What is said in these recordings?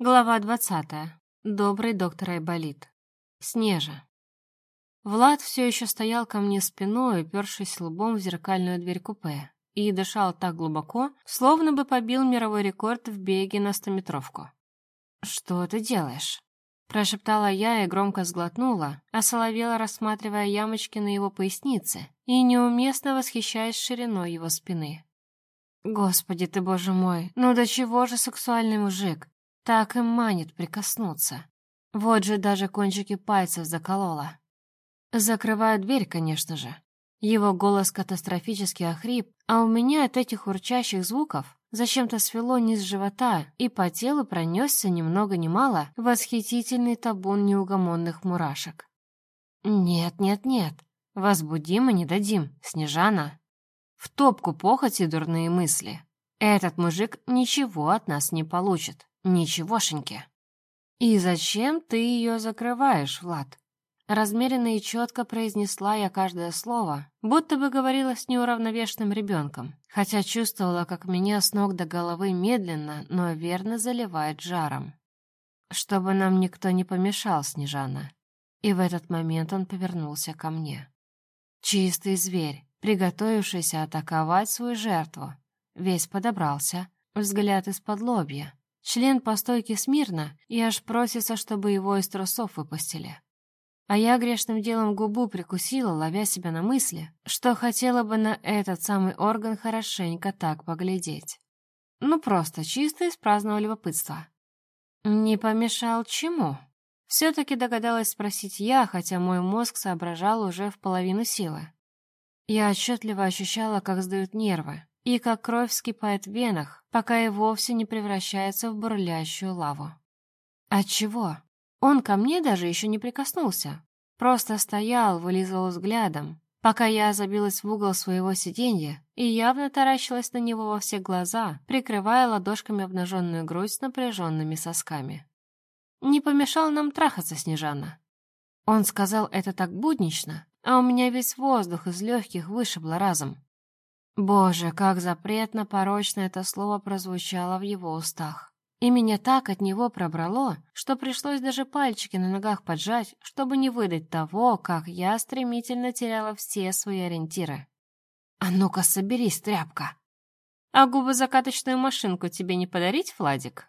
Глава двадцатая. Добрый доктор Айболит. Снежа. Влад все еще стоял ко мне спиной, упершись лбом в зеркальную дверь купе, и дышал так глубоко, словно бы побил мировой рекорд в беге на стометровку. «Что ты делаешь?» Прошептала я и громко сглотнула, осоловела, рассматривая ямочки на его пояснице и неуместно восхищаясь шириной его спины. «Господи ты, боже мой, ну до чего же сексуальный мужик? Так и манит прикоснуться. Вот же даже кончики пальцев заколола. Закрываю дверь, конечно же. Его голос катастрофически охрип, а у меня от этих урчащих звуков зачем-то свело низ живота, и по телу пронесся ни много ни мало восхитительный табун неугомонных мурашек. «Нет, нет, нет, возбудим и не дадим, Снежана!» В топку похоти дурные мысли. Этот мужик ничего от нас не получит. Ничегошеньки. И зачем ты ее закрываешь, Влад? Размеренно и четко произнесла я каждое слово, будто бы говорила с неуравновешенным ребенком, хотя чувствовала, как меня с ног до головы медленно, но верно заливает жаром. Чтобы нам никто не помешал, Снежана. И в этот момент он повернулся ко мне. Чистый зверь, приготовившийся атаковать свою жертву, весь подобрался, взгляд из-под лобья, Член по стойке смирно, и аж просится, чтобы его из трусов выпустили. А я грешным делом губу прикусила, ловя себя на мысли, что хотела бы на этот самый орган хорошенько так поглядеть. Ну, просто чисто из праздного любопытства. Не помешал чему? Все-таки догадалась спросить я, хотя мой мозг соображал уже в половину силы. Я отчетливо ощущала, как сдают нервы, и как кровь вскипает в венах, пока и вовсе не превращается в бурлящую лаву. Отчего? Он ко мне даже еще не прикоснулся. Просто стоял, вылизывал взглядом, пока я забилась в угол своего сиденья и явно таращилась на него во все глаза, прикрывая ладошками обнаженную грудь с напряженными сосками. Не помешал нам трахаться, Снежана. Он сказал это так буднично, а у меня весь воздух из легких вышибло разом. Боже, как запретно порочно это слово прозвучало в его устах. И меня так от него пробрало, что пришлось даже пальчики на ногах поджать, чтобы не выдать того, как я стремительно теряла все свои ориентиры. «А ну-ка, соберись, тряпка!» «А губозакаточную машинку тебе не подарить, Владик?»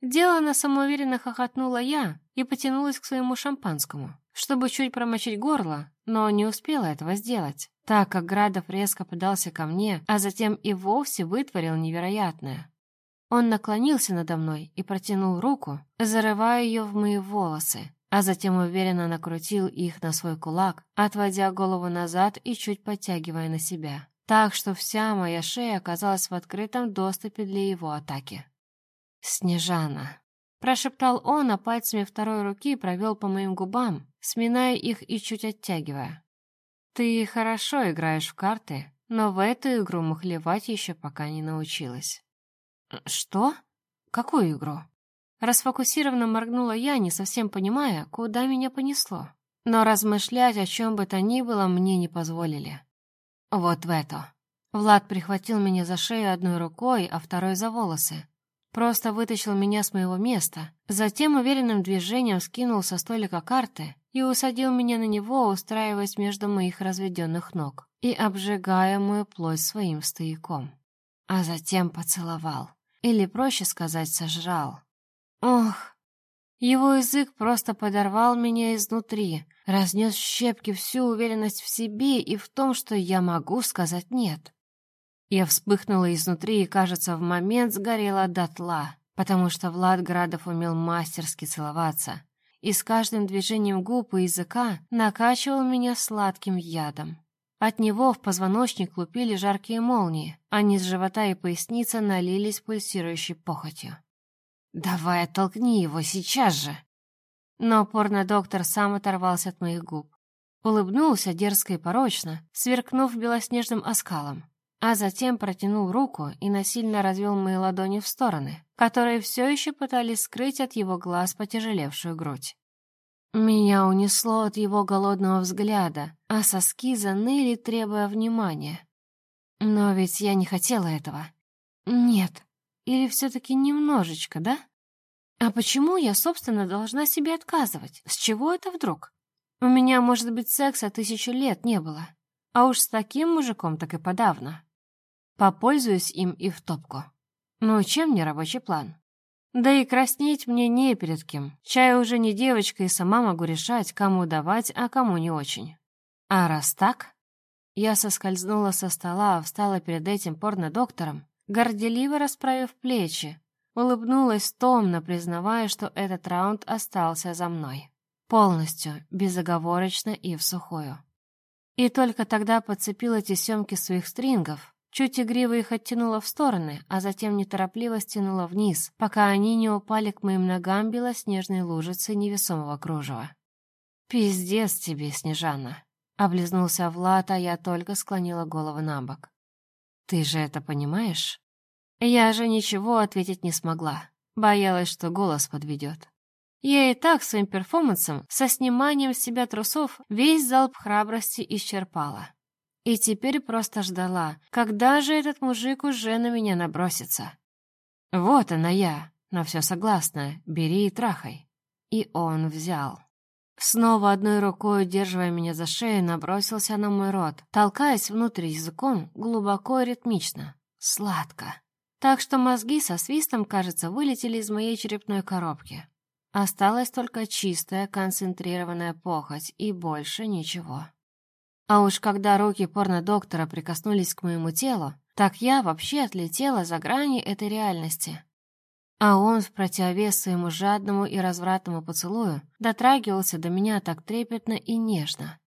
Делано самоуверенно хохотнула я и потянулась к своему шампанскому, чтобы чуть промочить горло, но не успела этого сделать так как Градов резко подался ко мне, а затем и вовсе вытворил невероятное. Он наклонился надо мной и протянул руку, зарывая ее в мои волосы, а затем уверенно накрутил их на свой кулак, отводя голову назад и чуть подтягивая на себя, так что вся моя шея оказалась в открытом доступе для его атаки. «Снежана», — прошептал он, а пальцами второй руки провел по моим губам, сминая их и чуть оттягивая. Ты хорошо играешь в карты, но в эту игру мухлевать еще пока не научилась. Что? Какую игру? Расфокусированно моргнула я, не совсем понимая, куда меня понесло. Но размышлять о чем бы то ни было мне не позволили. Вот в эту. Влад прихватил меня за шею одной рукой, а второй за волосы. Просто вытащил меня с моего места, затем уверенным движением скинул со столика карты и усадил меня на него, устраиваясь между моих разведенных ног и обжигая мою плоть своим стояком. А затем поцеловал. Или, проще сказать, сожрал. Ох! Его язык просто подорвал меня изнутри, разнес в щепки всю уверенность в себе и в том, что я могу сказать «нет». Я вспыхнула изнутри и, кажется, в момент сгорела дотла, потому что Влад Градов умел мастерски целоваться, и с каждым движением губ и языка накачивал меня сладким ядом. От него в позвоночник лупили жаркие молнии, а низ живота и поясница налились пульсирующей похотью. «Давай оттолкни его сейчас же!» Но порно-доктор сам оторвался от моих губ. Улыбнулся дерзко и порочно, сверкнув белоснежным оскалом, а затем протянул руку и насильно развел мои ладони в стороны, которые все еще пытались скрыть от его глаз потяжелевшую грудь. Меня унесло от его голодного взгляда, а соски заныли, требуя внимания. Но ведь я не хотела этого. Нет. Или все-таки немножечко, да? А почему я, собственно, должна себе отказывать? С чего это вдруг? У меня, может быть, секса тысячу лет не было. А уж с таким мужиком так и подавно. Попользуюсь им и в топку. Ну, чем не рабочий план? Да и краснеть мне не перед кем. Чай уже не девочка, и сама могу решать, кому давать, а кому не очень. А раз так... Я соскользнула со стола, встала перед этим порно-доктором, горделиво расправив плечи, улыбнулась томно, признавая, что этот раунд остался за мной. Полностью, безоговорочно и в сухую. И только тогда подцепила тесемки своих стрингов, Чуть игриво их оттянула в стороны, а затем неторопливо стянула вниз, пока они не упали к моим ногам белоснежной лужицы невесомого кружева. «Пиздец тебе, Снежана!» — облизнулся Влад, а я только склонила голову на бок. «Ты же это понимаешь?» Я же ничего ответить не смогла, боялась, что голос подведет. Я и так своим перформансом, со сниманием с себя трусов, весь залп храбрости исчерпала. И теперь просто ждала, когда же этот мужик уже на меня набросится. Вот она я, на все согласна, бери и трахай. И он взял. Снова одной рукой, удерживая меня за шею, набросился на мой рот, толкаясь внутрь языком глубоко и ритмично, сладко. Так что мозги со свистом, кажется, вылетели из моей черепной коробки. Осталась только чистая, концентрированная похоть и больше ничего. А уж когда руки порно-доктора прикоснулись к моему телу, так я вообще отлетела за грани этой реальности. А он, в противовес своему жадному и развратному поцелую, дотрагивался до меня так трепетно и нежно.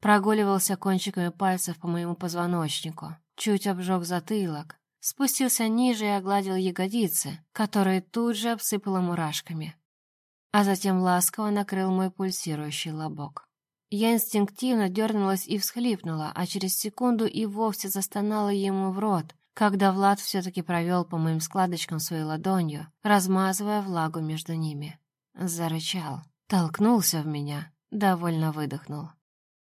Прогуливался кончиками пальцев по моему позвоночнику, чуть обжег затылок, спустился ниже и огладил ягодицы, которые тут же обсыпало мурашками. А затем ласково накрыл мой пульсирующий лобок. Я инстинктивно дернулась и всхлипнула, а через секунду и вовсе застонала ему в рот, когда Влад все-таки провел по моим складочкам своей ладонью, размазывая влагу между ними. Зарычал, толкнулся в меня, довольно выдохнул.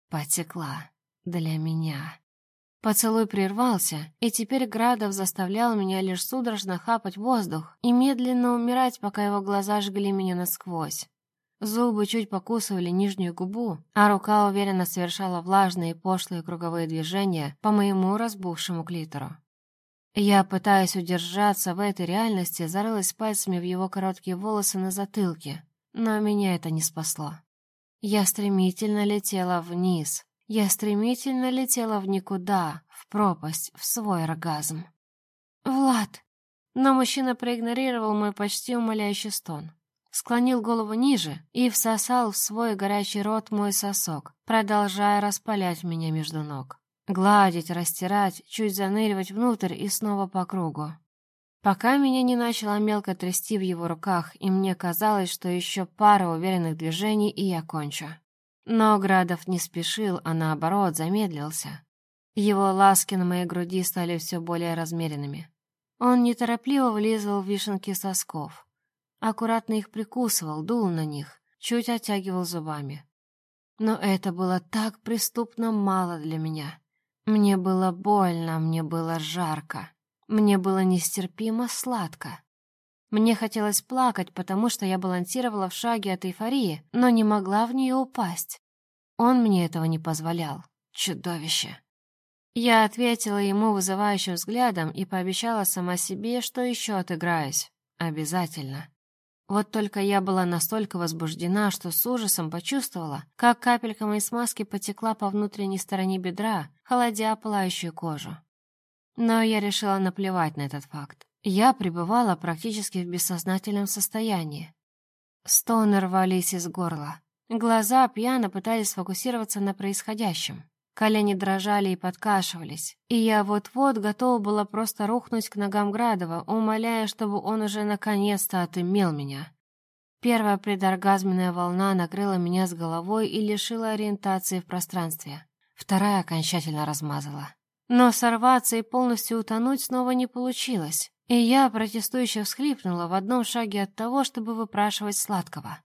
Потекла. Для меня. Поцелуй прервался, и теперь Градов заставлял меня лишь судорожно хапать воздух и медленно умирать, пока его глаза жгли меня насквозь. Зубы чуть покусывали нижнюю губу, а рука уверенно совершала влажные и пошлые круговые движения по моему разбухшему клитору. Я, пытаясь удержаться в этой реальности, зарылась пальцами в его короткие волосы на затылке, но меня это не спасло. Я стремительно летела вниз. Я стремительно летела в никуда, в пропасть, в свой оргазм. «Влад!» Но мужчина проигнорировал мой почти умоляющий стон склонил голову ниже и всосал в свой горячий рот мой сосок, продолжая распалять меня между ног. Гладить, растирать, чуть заныривать внутрь и снова по кругу. Пока меня не начало мелко трясти в его руках, и мне казалось, что еще пара уверенных движений, и я кончу. Но Градов не спешил, а наоборот замедлился. Его ласки на моей груди стали все более размеренными. Он неторопливо влизывал в вишенки сосков, аккуратно их прикусывал, дул на них, чуть оттягивал зубами. Но это было так преступно мало для меня. Мне было больно, мне было жарко, мне было нестерпимо сладко. Мне хотелось плакать, потому что я балансировала в шаге от эйфории, но не могла в нее упасть. Он мне этого не позволял. Чудовище. Я ответила ему вызывающим взглядом и пообещала сама себе, что еще отыграюсь. Обязательно. Вот только я была настолько возбуждена, что с ужасом почувствовала, как капелька моей смазки потекла по внутренней стороне бедра, холодя пылающую кожу. Но я решила наплевать на этот факт. Я пребывала практически в бессознательном состоянии. Стоны рвались из горла. Глаза пьяно пытались сфокусироваться на происходящем. Колени дрожали и подкашивались, и я вот-вот готова была просто рухнуть к ногам Градова, умоляя, чтобы он уже наконец-то отымел меня. Первая предоргазменная волна накрыла меня с головой и лишила ориентации в пространстве. Вторая окончательно размазала. Но сорваться и полностью утонуть снова не получилось, и я протестующе всхлипнула в одном шаге от того, чтобы выпрашивать сладкого.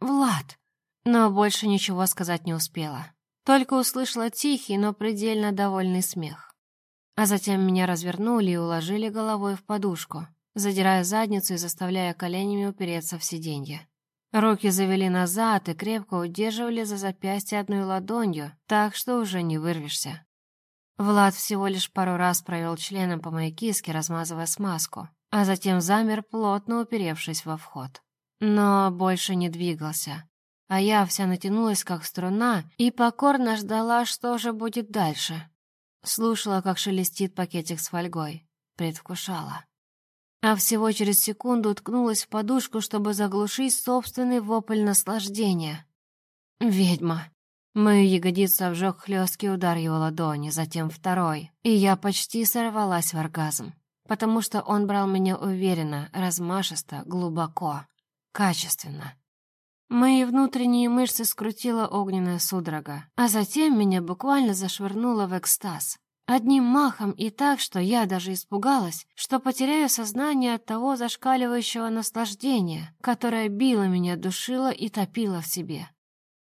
«Влад!» Но больше ничего сказать не успела. Только услышала тихий, но предельно довольный смех. А затем меня развернули и уложили головой в подушку, задирая задницу и заставляя коленями упереться в сиденье. Руки завели назад и крепко удерживали за запястье одной ладонью, так что уже не вырвешься. Влад всего лишь пару раз провел членом по моей киске, размазывая смазку, а затем замер, плотно уперевшись во вход. Но больше не двигался, а я вся натянулась, как струна, и покорно ждала, что же будет дальше. Слушала, как шелестит пакетик с фольгой, предвкушала а всего через секунду уткнулась в подушку, чтобы заглушить собственный вопль наслаждения. «Ведьма!» Мою ягодицу обжег хлесткий удар его ладони, затем второй, и я почти сорвалась в оргазм, потому что он брал меня уверенно, размашисто, глубоко, качественно. Мои внутренние мышцы скрутила огненная судорога, а затем меня буквально зашвырнуло в экстаз. Одним махом и так, что я даже испугалась, что потеряю сознание от того зашкаливающего наслаждения, которое било меня, душило и топило в себе.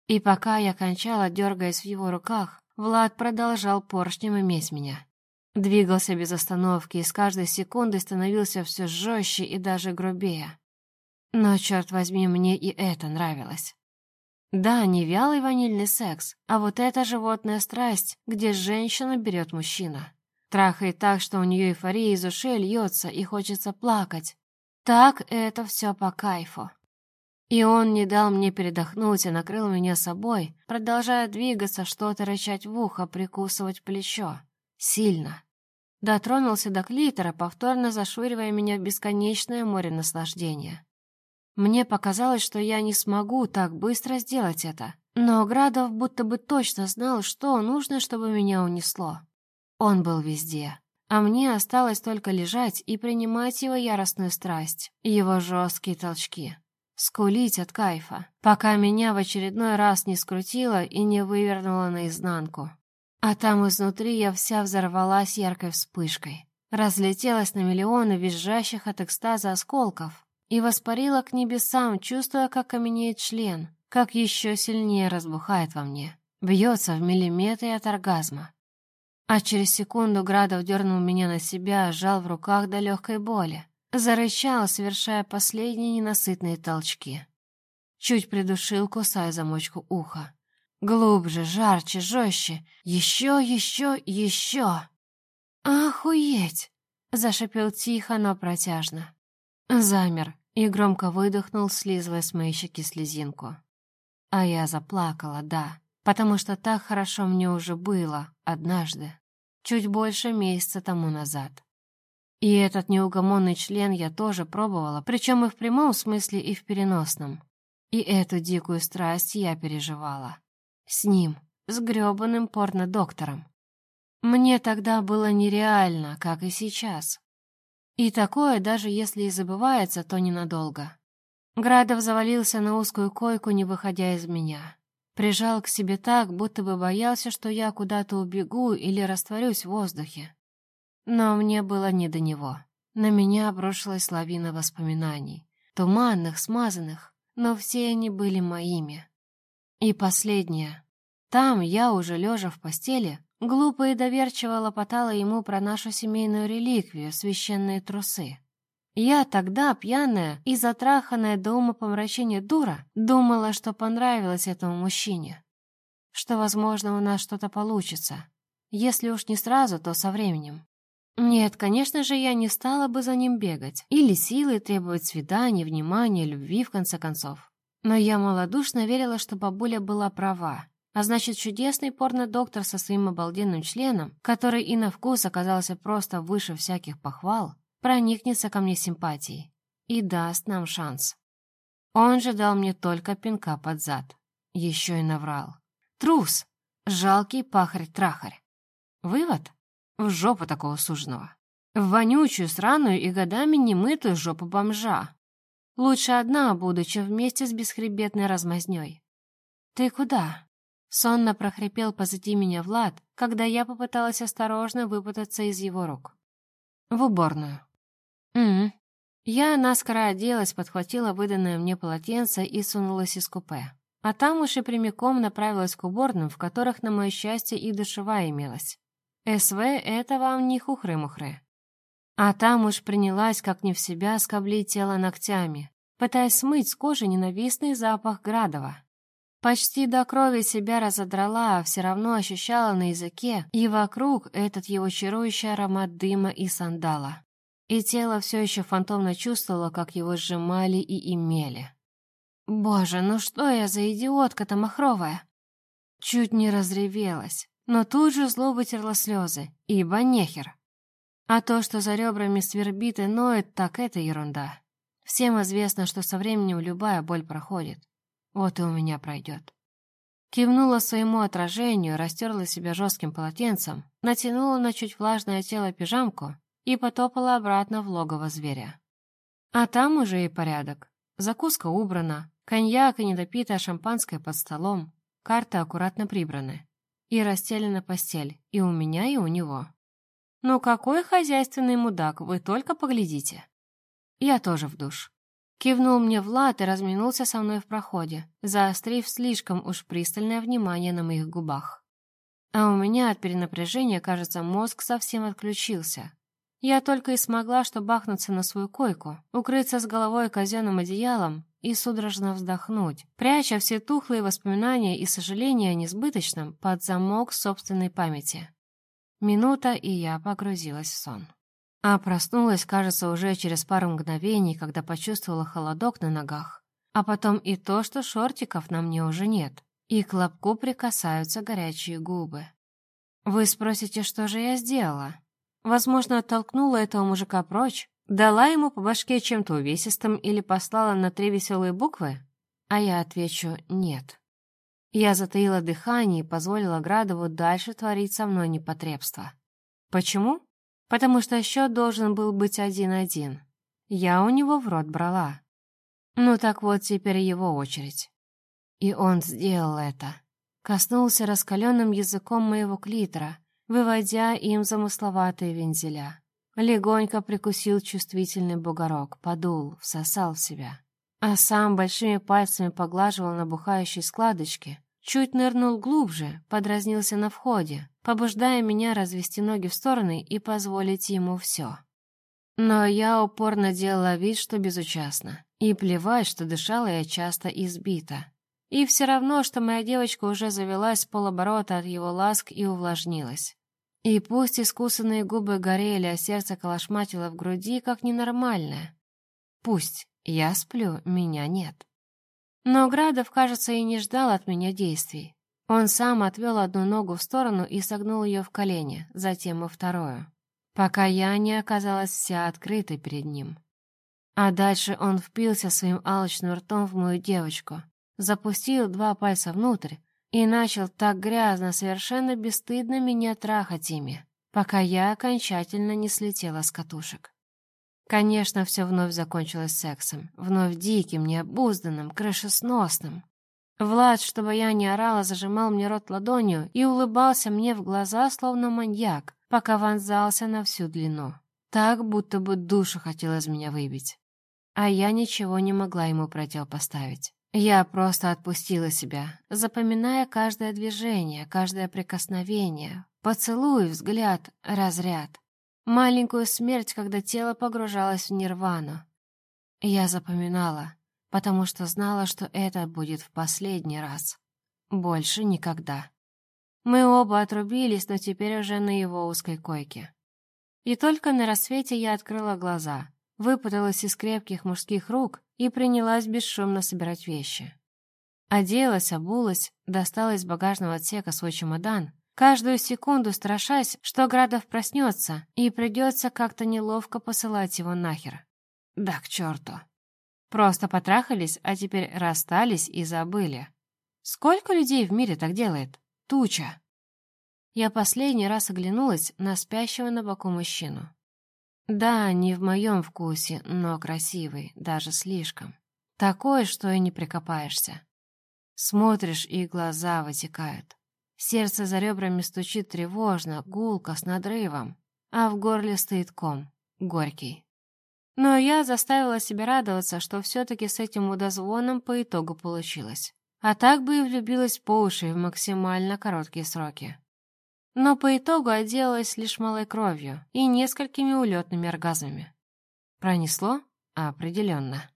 И пока я кончала, дергаясь в его руках, Влад продолжал поршнем иметь меня. Двигался без остановки и с каждой секундой становился все жестче и даже грубее. Но, черт возьми, мне и это нравилось. Да, не вялый ванильный секс, а вот эта животная страсть, где женщина берет мужчина. Трахает так, что у нее эйфория из ушей льется и хочется плакать. Так это все по кайфу. И он не дал мне передохнуть и накрыл меня собой, продолжая двигаться, что-то рычать в ухо, прикусывать плечо. Сильно. Дотронулся до клитора, повторно зашвыривая меня в бесконечное море наслаждения. Мне показалось, что я не смогу так быстро сделать это. Но Градов будто бы точно знал, что нужно, чтобы меня унесло. Он был везде. А мне осталось только лежать и принимать его яростную страсть, его жесткие толчки. Скулить от кайфа, пока меня в очередной раз не скрутило и не вывернуло наизнанку. А там изнутри я вся взорвалась яркой вспышкой. Разлетелась на миллионы визжащих от экстаза осколков, и воспарила к небесам, чувствуя, как каменеет член, как еще сильнее разбухает во мне, бьется в миллиметры от оргазма. А через секунду Градов дернул меня на себя, сжал в руках до легкой боли, зарычал, совершая последние ненасытные толчки. Чуть придушил, кусая замочку уха. Глубже, жарче, жестче. Еще, еще, еще. «Охуеть!» — зашипел тихо, но протяжно. Замер, и громко выдохнул, слизывая с моей щеки слезинку. А я заплакала, да, потому что так хорошо мне уже было однажды, чуть больше месяца тому назад. И этот неугомонный член я тоже пробовала, причем и в прямом смысле, и в переносном. И эту дикую страсть я переживала. С ним, с грёбаным порно-доктором. Мне тогда было нереально, как и сейчас. И такое, даже если и забывается, то ненадолго. Градов завалился на узкую койку, не выходя из меня. Прижал к себе так, будто бы боялся, что я куда-то убегу или растворюсь в воздухе. Но мне было не до него. На меня обрушилась лавина воспоминаний. Туманных, смазанных, но все они были моими. И последнее. Там я, уже лежа в постели, Глупо и доверчиво лопотала ему про нашу семейную реликвию, священные трусы. Я тогда, пьяная и затраханная до ума помрачения дура, думала, что понравилось этому мужчине. Что, возможно, у нас что-то получится. Если уж не сразу, то со временем. Нет, конечно же, я не стала бы за ним бегать. Или силой требовать свиданий, внимания, любви, в конце концов. Но я малодушно верила, что бабуля была права. А значит, чудесный порно-доктор со своим обалденным членом, который и на вкус оказался просто выше всяких похвал, проникнется ко мне симпатией и даст нам шанс. Он же дал мне только пинка под зад. Еще и наврал. Трус! Жалкий пахарь-трахарь. Вывод? В жопу такого суженого. В вонючую, сраную и годами немытую жопу бомжа. Лучше одна буду, чем вместе с бесхребетной размазнёй. «Ты куда?» Сонно прохрипел позади меня Влад, когда я попыталась осторожно выпутаться из его рук. В уборную. «Угу». Я наскоро оделась, подхватила выданное мне полотенце и сунулась из купе. А там уж и прямиком направилась к уборным, в которых, на мое счастье, и душевая имелась. СВ — это вам не хухры-мухры. А там уж принялась, как не в себя, скоблить тело ногтями, пытаясь смыть с кожи ненавистный запах Градова. Почти до крови себя разодрала, а все равно ощущала на языке и вокруг этот его чарующий аромат дыма и сандала. И тело все еще фантомно чувствовало, как его сжимали и имели. «Боже, ну что я за идиотка-то махровая?» Чуть не разревелась, но тут же зло вытерла слезы, ибо нехер. А то, что за ребрами свербит и ноет, так это ерунда. Всем известно, что со временем любая боль проходит. Вот и у меня пройдет. Кивнула своему отражению, растерла себя жестким полотенцем, натянула на чуть влажное тело пижамку и потопала обратно в логово зверя. А там уже и порядок. Закуска убрана, коньяк и недопитое шампанское под столом, карты аккуратно прибраны. И расстелена постель, и у меня, и у него. «Ну какой хозяйственный мудак, вы только поглядите!» Я тоже в душ. Кивнул мне Влад и разминулся со мной в проходе, заострив слишком уж пристальное внимание на моих губах. А у меня от перенапряжения, кажется, мозг совсем отключился. Я только и смогла что бахнуться на свою койку, укрыться с головой казенным одеялом и судорожно вздохнуть, пряча все тухлые воспоминания и сожаления о несбыточном под замок собственной памяти. Минута, и я погрузилась в сон. А проснулась, кажется, уже через пару мгновений, когда почувствовала холодок на ногах. А потом и то, что шортиков на мне уже нет, и к лобку прикасаются горячие губы. Вы спросите, что же я сделала? Возможно, оттолкнула этого мужика прочь, дала ему по башке чем-то увесистым или послала на три веселые буквы? А я отвечу «нет». Я затаила дыхание и позволила Градову дальше творить со мной непотребство. Почему? Потому что счет должен был быть один-один. Я у него в рот брала. Ну так вот теперь его очередь. И он сделал это. Коснулся раскаленным языком моего клитора, выводя им замысловатые вензеля. Легонько прикусил чувствительный бугорок, подул, всосал в себя а сам большими пальцами поглаживал набухающие складочки, чуть нырнул глубже, подразнился на входе, побуждая меня развести ноги в стороны и позволить ему все. Но я упорно делала вид, что безучастна, и плевать, что дышала я часто избито. И все равно, что моя девочка уже завелась с полоборота от его ласк и увлажнилась. И пусть искусанные губы горели, а сердце колошматило в груди, как ненормальное. Пусть. Я сплю, меня нет. Но Градов, кажется, и не ждал от меня действий. Он сам отвел одну ногу в сторону и согнул ее в колени, затем и вторую, пока я не оказалась вся открытой перед ним. А дальше он впился своим алчным ртом в мою девочку, запустил два пальца внутрь и начал так грязно, совершенно бесстыдно меня трахать ими, пока я окончательно не слетела с катушек. Конечно, все вновь закончилось сексом, вновь диким, необузданным, крышесносным. Влад, чтобы я не орала, зажимал мне рот ладонью и улыбался мне в глаза, словно маньяк, пока вонзался на всю длину. Так, будто бы душу хотел из меня выбить. А я ничего не могла ему противопоставить. Я просто отпустила себя, запоминая каждое движение, каждое прикосновение, поцелуй, взгляд, разряд. Маленькую смерть, когда тело погружалось в нирвану. Я запоминала, потому что знала, что это будет в последний раз. Больше никогда. Мы оба отрубились, но теперь уже на его узкой койке. И только на рассвете я открыла глаза, выпуталась из крепких мужских рук и принялась бесшумно собирать вещи. Оделась, обулась, достала из багажного отсека свой чемодан каждую секунду страшась, что Градов проснется и придется как-то неловко посылать его нахер. Да к черту. Просто потрахались, а теперь расстались и забыли. Сколько людей в мире так делает? Туча. Я последний раз оглянулась на спящего на боку мужчину. Да, не в моем вкусе, но красивый, даже слишком. Такой, что и не прикопаешься. Смотришь, и глаза вытекают. Сердце за ребрами стучит тревожно, гулко, с надрывом, а в горле стоит ком, горький. Но я заставила себя радоваться, что все-таки с этим удозвоном по итогу получилось. А так бы и влюбилась по уши в максимально короткие сроки. но по итогу отделалась лишь малой кровью и несколькими улетными оргазмами. Пронесло? Определенно.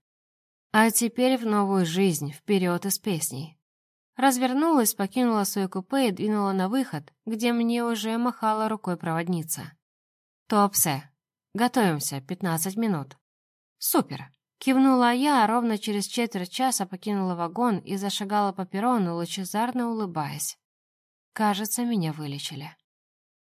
А теперь в новую жизнь, вперед из песней. Развернулась, покинула свой купе и двинула на выход, где мне уже махала рукой проводница. «Топсе. Готовимся, 15 минут». «Супер!» Кивнула я, а ровно через четверть часа покинула вагон и зашагала по перрону, лучезарно улыбаясь. Кажется, меня вылечили.